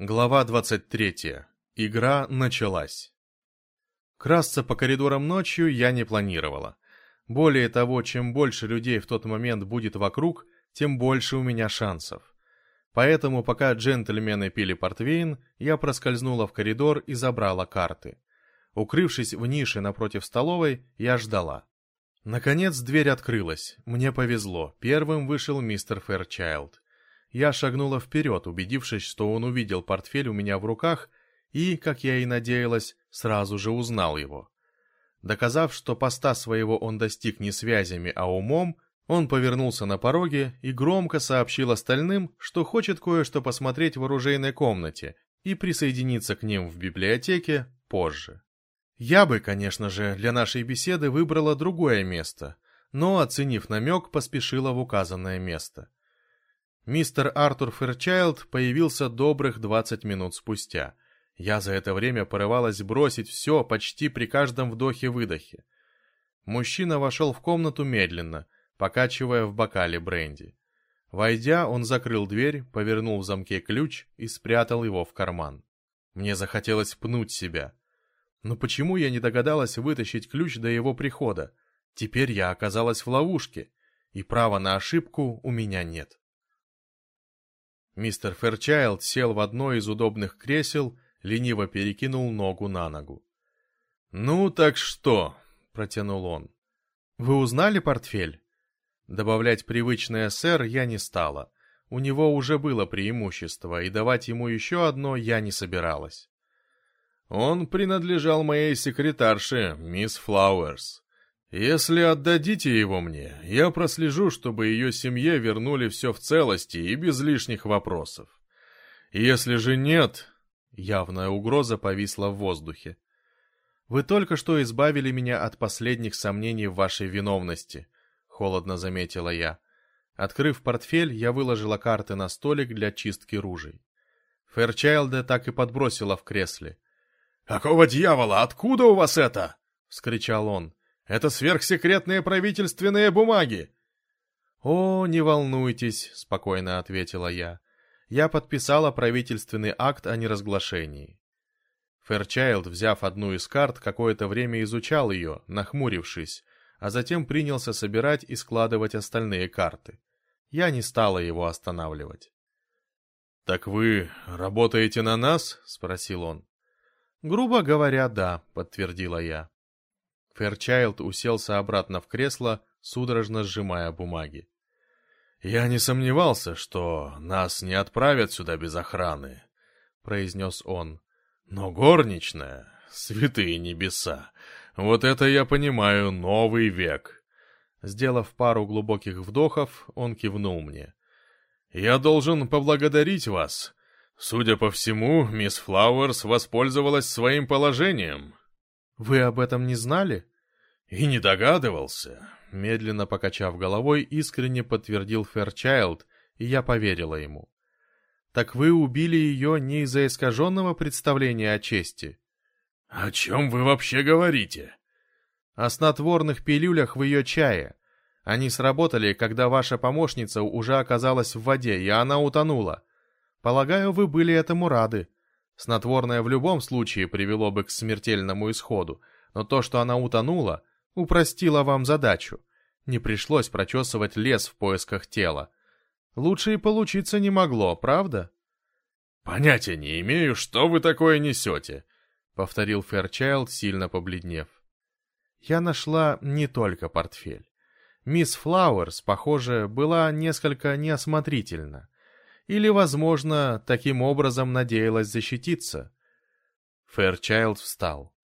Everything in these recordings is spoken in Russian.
Глава 23. Игра началась. Красться по коридорам ночью я не планировала. Более того, чем больше людей в тот момент будет вокруг, тем больше у меня шансов. Поэтому, пока джентльмены пили портвейн, я проскользнула в коридор и забрала карты. Укрывшись в нише напротив столовой, я ждала. Наконец дверь открылась. Мне повезло. Первым вышел мистер Фэрчайлд. Я шагнула вперед, убедившись, что он увидел портфель у меня в руках и, как я и надеялась, сразу же узнал его. Доказав, что поста своего он достиг не связями, а умом, он повернулся на пороге и громко сообщил остальным, что хочет кое-что посмотреть в оружейной комнате и присоединиться к ним в библиотеке позже. Я бы, конечно же, для нашей беседы выбрала другое место, но, оценив намек, поспешила в указанное место. Мистер Артур Ферчайлд появился добрых 20 минут спустя. Я за это время порывалась бросить все почти при каждом вдохе-выдохе. Мужчина вошел в комнату медленно, покачивая в бокале бренди. Войдя, он закрыл дверь, повернул в замке ключ и спрятал его в карман. Мне захотелось пнуть себя. Но почему я не догадалась вытащить ключ до его прихода? Теперь я оказалась в ловушке, и права на ошибку у меня нет. Мистер Ферчайлд сел в одно из удобных кресел, лениво перекинул ногу на ногу. «Ну так что?» — протянул он. «Вы узнали портфель?» Добавлять привычное «сэр» я не стала. У него уже было преимущество, и давать ему еще одно я не собиралась. «Он принадлежал моей секретарше, мисс Флауэрс. Если отдадите его мне, я прослежу, чтобы ее семье вернули все в целости и без лишних вопросов. Если же нет, явная угроза повисла в воздухе. Вы только что избавили меня от последних сомнений в вашей виновности, холодно заметила я. Открыв портфель, я выложила карты на столик для чистки ружей. Фэрчайлда так и подбросила в кресле. «Какого дьявола? Откуда у вас это?» — вскричал он. Это сверхсекретные правительственные бумаги!» «О, не волнуйтесь», — спокойно ответила я. «Я подписала правительственный акт о неразглашении». Фэрчайлд, взяв одну из карт, какое-то время изучал ее, нахмурившись, а затем принялся собирать и складывать остальные карты. Я не стала его останавливать. «Так вы работаете на нас?» — спросил он. «Грубо говоря, да», — подтвердила я. Фэрчайлд уселся обратно в кресло, судорожно сжимая бумаги. «Я не сомневался, что нас не отправят сюда без охраны», — произнес он. «Но горничная, святые небеса, вот это я понимаю новый век». Сделав пару глубоких вдохов, он кивнул мне. «Я должен поблагодарить вас. Судя по всему, мисс Флауэрс воспользовалась своим положением. «Вы об этом не знали?» «И не догадывался», — медленно покачав головой, искренне подтвердил Ферчайлд, и я поверила ему. «Так вы убили ее не из-за искаженного представления о чести?» «О чем вы вообще говорите?» «О снотворных пилюлях в ее чае. Они сработали, когда ваша помощница уже оказалась в воде, и она утонула. Полагаю, вы были этому рады. Снотворное в любом случае привело бы к смертельному исходу, но то, что она утонула, упростило вам задачу. Не пришлось прочесывать лес в поисках тела. Лучше и получиться не могло, правда? «Понятия не имею, что вы такое несете», — повторил Фэрчайлд, сильно побледнев. Я нашла не только портфель. Мисс Флауэрс, похоже, была несколько неосмотрительна. Или, возможно, таким образом надеялась защититься. Фэрчайлд встал.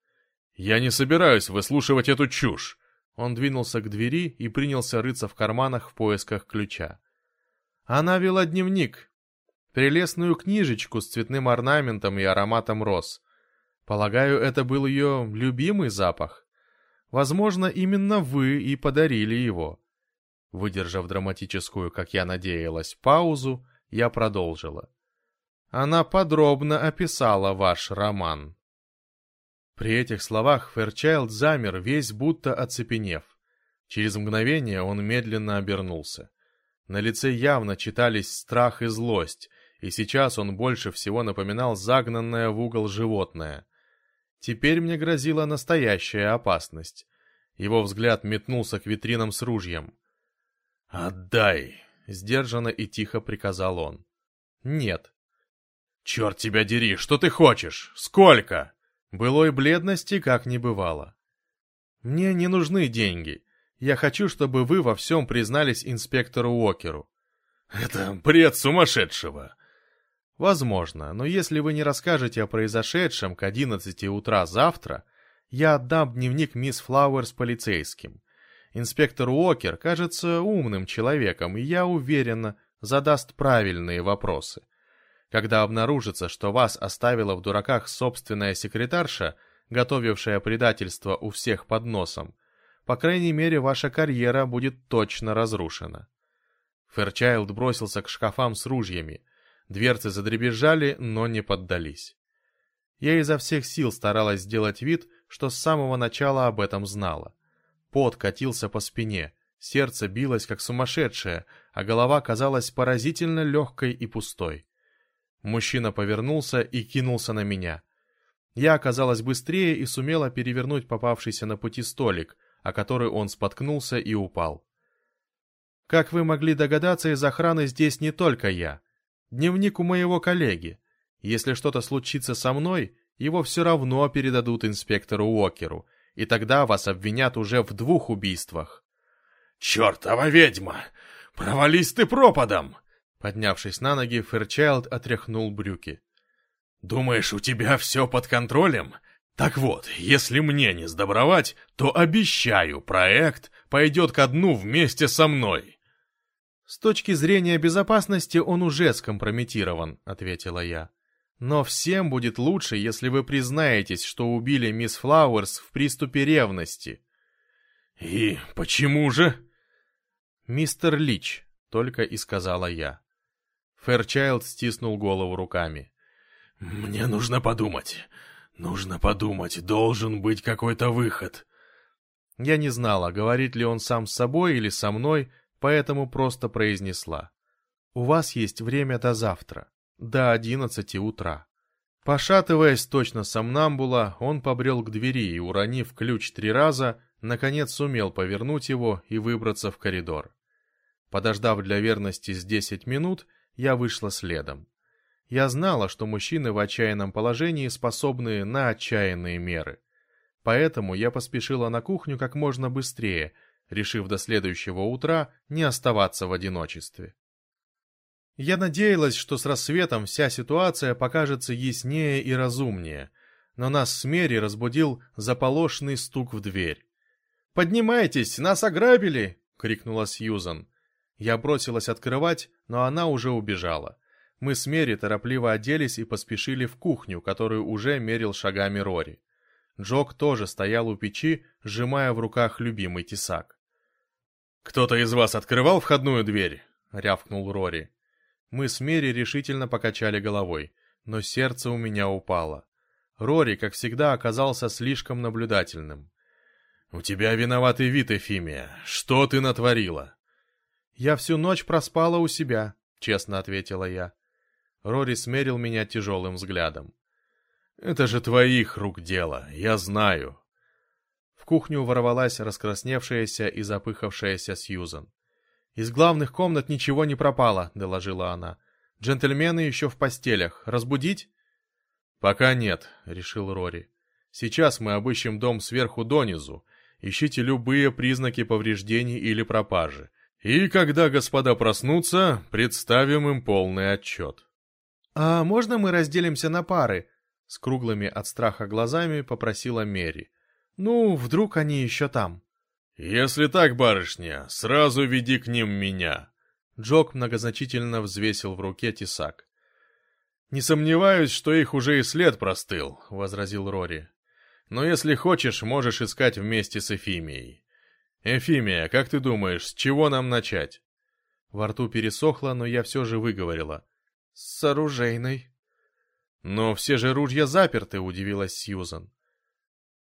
«Я не собираюсь выслушивать эту чушь!» Он двинулся к двери и принялся рыться в карманах в поисках ключа. Она вела дневник. Прелестную книжечку с цветным орнаментом и ароматом роз. Полагаю, это был ее любимый запах. Возможно, именно вы и подарили его. Выдержав драматическую, как я надеялась, паузу, я продолжила. Она подробно описала ваш роман. При этих словах Ферчайлд замер, весь будто оцепенев. Через мгновение он медленно обернулся. На лице явно читались страх и злость, и сейчас он больше всего напоминал загнанное в угол животное. Теперь мне грозила настоящая опасность. Его взгляд метнулся к витринам с ружьем. «Отдай!» — сдержанно и тихо приказал он. «Нет». «Черт тебя дери, что ты хочешь? Сколько?» Былой бледности как не бывало. «Мне не нужны деньги. Я хочу, чтобы вы во всем признались инспектору Уокеру». «Это бред сумасшедшего!» «Возможно, но если вы не расскажете о произошедшем к одиннадцати утра завтра, я отдам дневник мисс Флауэрс полицейским. Инспектор Уокер кажется умным человеком, и я уверена, задаст правильные вопросы. Когда обнаружится, что вас оставила в дураках собственная секретарша, готовившая предательство у всех под носом, по крайней мере, ваша карьера будет точно разрушена. Фэрчайлд бросился к шкафам с ружьями. Дверцы задребезжали, но не поддались. Я изо всех сил старалась сделать вид, что с самого начала об этом знала. Пот катился по спине, сердце билось как сумасшедшее, а голова казалась поразительно легкой и пустой. Мужчина повернулся и кинулся на меня. Я оказалась быстрее и сумела перевернуть попавшийся на пути столик, о который он споткнулся и упал. Как вы могли догадаться, из охраны здесь не только я. Дневник у моего коллеги. Если что-то случится со мной, его все равно передадут инспектору Уокеру, и тогда вас обвинят уже в двух убийствах. «Чертова ведьма! Провались ты пропадом!» Поднявшись на ноги, Фэрчайлд отряхнул брюки. «Думаешь, у тебя все под контролем? Так вот, если мне не сдобровать, то обещаю, проект пойдет ко дну вместе со мной». «С точки зрения безопасности он уже скомпрометирован», — ответила я. «Но всем будет лучше, если вы признаетесь, что убили мисс Флауэрс в приступе ревности». «И почему же?» «Мистер Лич», — только и сказала я. Фэрчайлд стиснул голову руками. «Мне нужно подумать. Нужно подумать. Должен быть какой-то выход». Я не знала, говорит ли он сам с собой или со мной, поэтому просто произнесла. «У вас есть время до завтра, до одиннадцати утра». Пошатываясь точно сомнамбула, он побрел к двери и, уронив ключ три раза, наконец сумел повернуть его и выбраться в коридор. Подождав для верности с десять минут, я вышла следом. Я знала, что мужчины в отчаянном положении способны на отчаянные меры. Поэтому я поспешила на кухню как можно быстрее, решив до следующего утра не оставаться в одиночестве. Я надеялась, что с рассветом вся ситуация покажется яснее и разумнее, но нас с Мери разбудил заполошный стук в дверь. «Поднимайтесь, нас ограбили!» — крикнула Сьюзан. Я бросилась открывать, но она уже убежала. Мы с Мери торопливо оделись и поспешили в кухню, которую уже мерил шагами Рори. Джок тоже стоял у печи, сжимая в руках любимый тесак. «Кто-то из вас открывал входную дверь?» — рявкнул Рори. Мы с Мери решительно покачали головой, но сердце у меня упало. Рори, как всегда, оказался слишком наблюдательным. «У тебя виноватый вид, Эфимия. Что ты натворила?» «Я всю ночь проспала у себя», — честно ответила я. Рори смерил меня тяжелым взглядом. «Это же твоих рук дело, я знаю». В кухню ворвалась раскрасневшаяся и запыхавшаяся Сьюзан. «Из главных комнат ничего не пропало», — доложила она. «Джентльмены еще в постелях. Разбудить?» «Пока нет», — решил Рори. «Сейчас мы обыщем дом сверху донизу. Ищите любые признаки повреждений или пропажи. И когда господа проснутся, представим им полный отчет». «А можно мы разделимся на пары?» С круглыми от страха глазами попросила Мери. «Ну, вдруг они еще там?» «Если так, барышня, сразу веди к ним меня». Джок многозначительно взвесил в руке тесак. «Не сомневаюсь, что их уже и след простыл», — возразил Рори. «Но если хочешь, можешь искать вместе с Эфимией. Эфимия, как ты думаешь, с чего нам начать?» Во рту пересохло, но я все же выговорила. «С оружейной». «Но все же ружья заперты», — удивилась Сьюзан.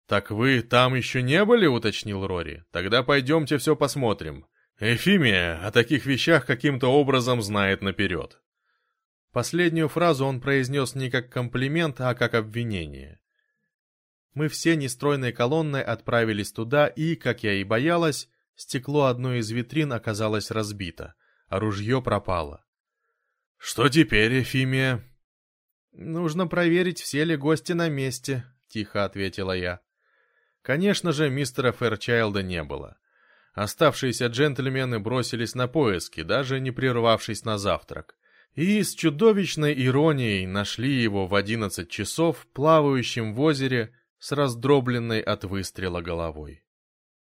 «Так вы там еще не были?» — уточнил Рори. «Тогда пойдемте все посмотрим. Эфимия о таких вещах каким-то образом знает наперед». Последнюю фразу он произнес не как комплимент, а как обвинение. Мы все нестройной колонной отправились туда, и, как я и боялась, стекло одной из витрин оказалось разбито, а ружье пропало. «Что теперь, Эфимия?» «Нужно проверить, все ли гости на месте», — тихо ответила я. Конечно же, мистера Фэрчайлда не было. Оставшиеся джентльмены бросились на поиски, даже не прервавшись на завтрак. И с чудовищной иронией нашли его в одиннадцать часов, плавающим в озере с раздробленной от выстрела головой.